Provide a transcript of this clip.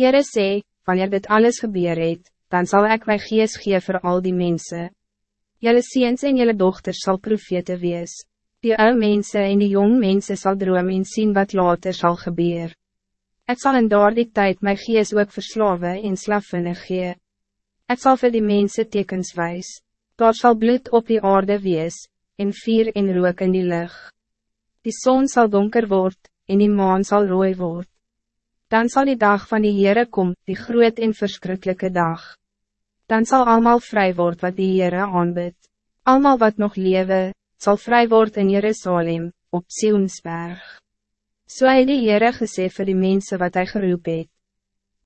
Jere sê, wanneer dit alles gebeur het, dan zal ik my gees gee voor al die mensen. Jelle seens en jelle dochters zal profete wees. Die oude mensen en die jong mensen zal droom en zien wat later zal gebeuren. Ik zal in daar die tijd my gees ook verslaven en slaffen gee. Ik zal voor die mensen tekens wijs. Daar zal bloed op die aarde wees, en vier en rook in die lucht. Die zon zal donker worden, en die maan zal rooi worden. Dan zal die dag van die Heere kom, die groot en verschrikkelijke dag. Dan zal allemaal vrij worden wat die Heere aanbid. Allemaal wat nog lewe, zal vrij worden in Jerusalem, op Sionsberg. So hy die Heere gesê vir die mense wat hij geroep het.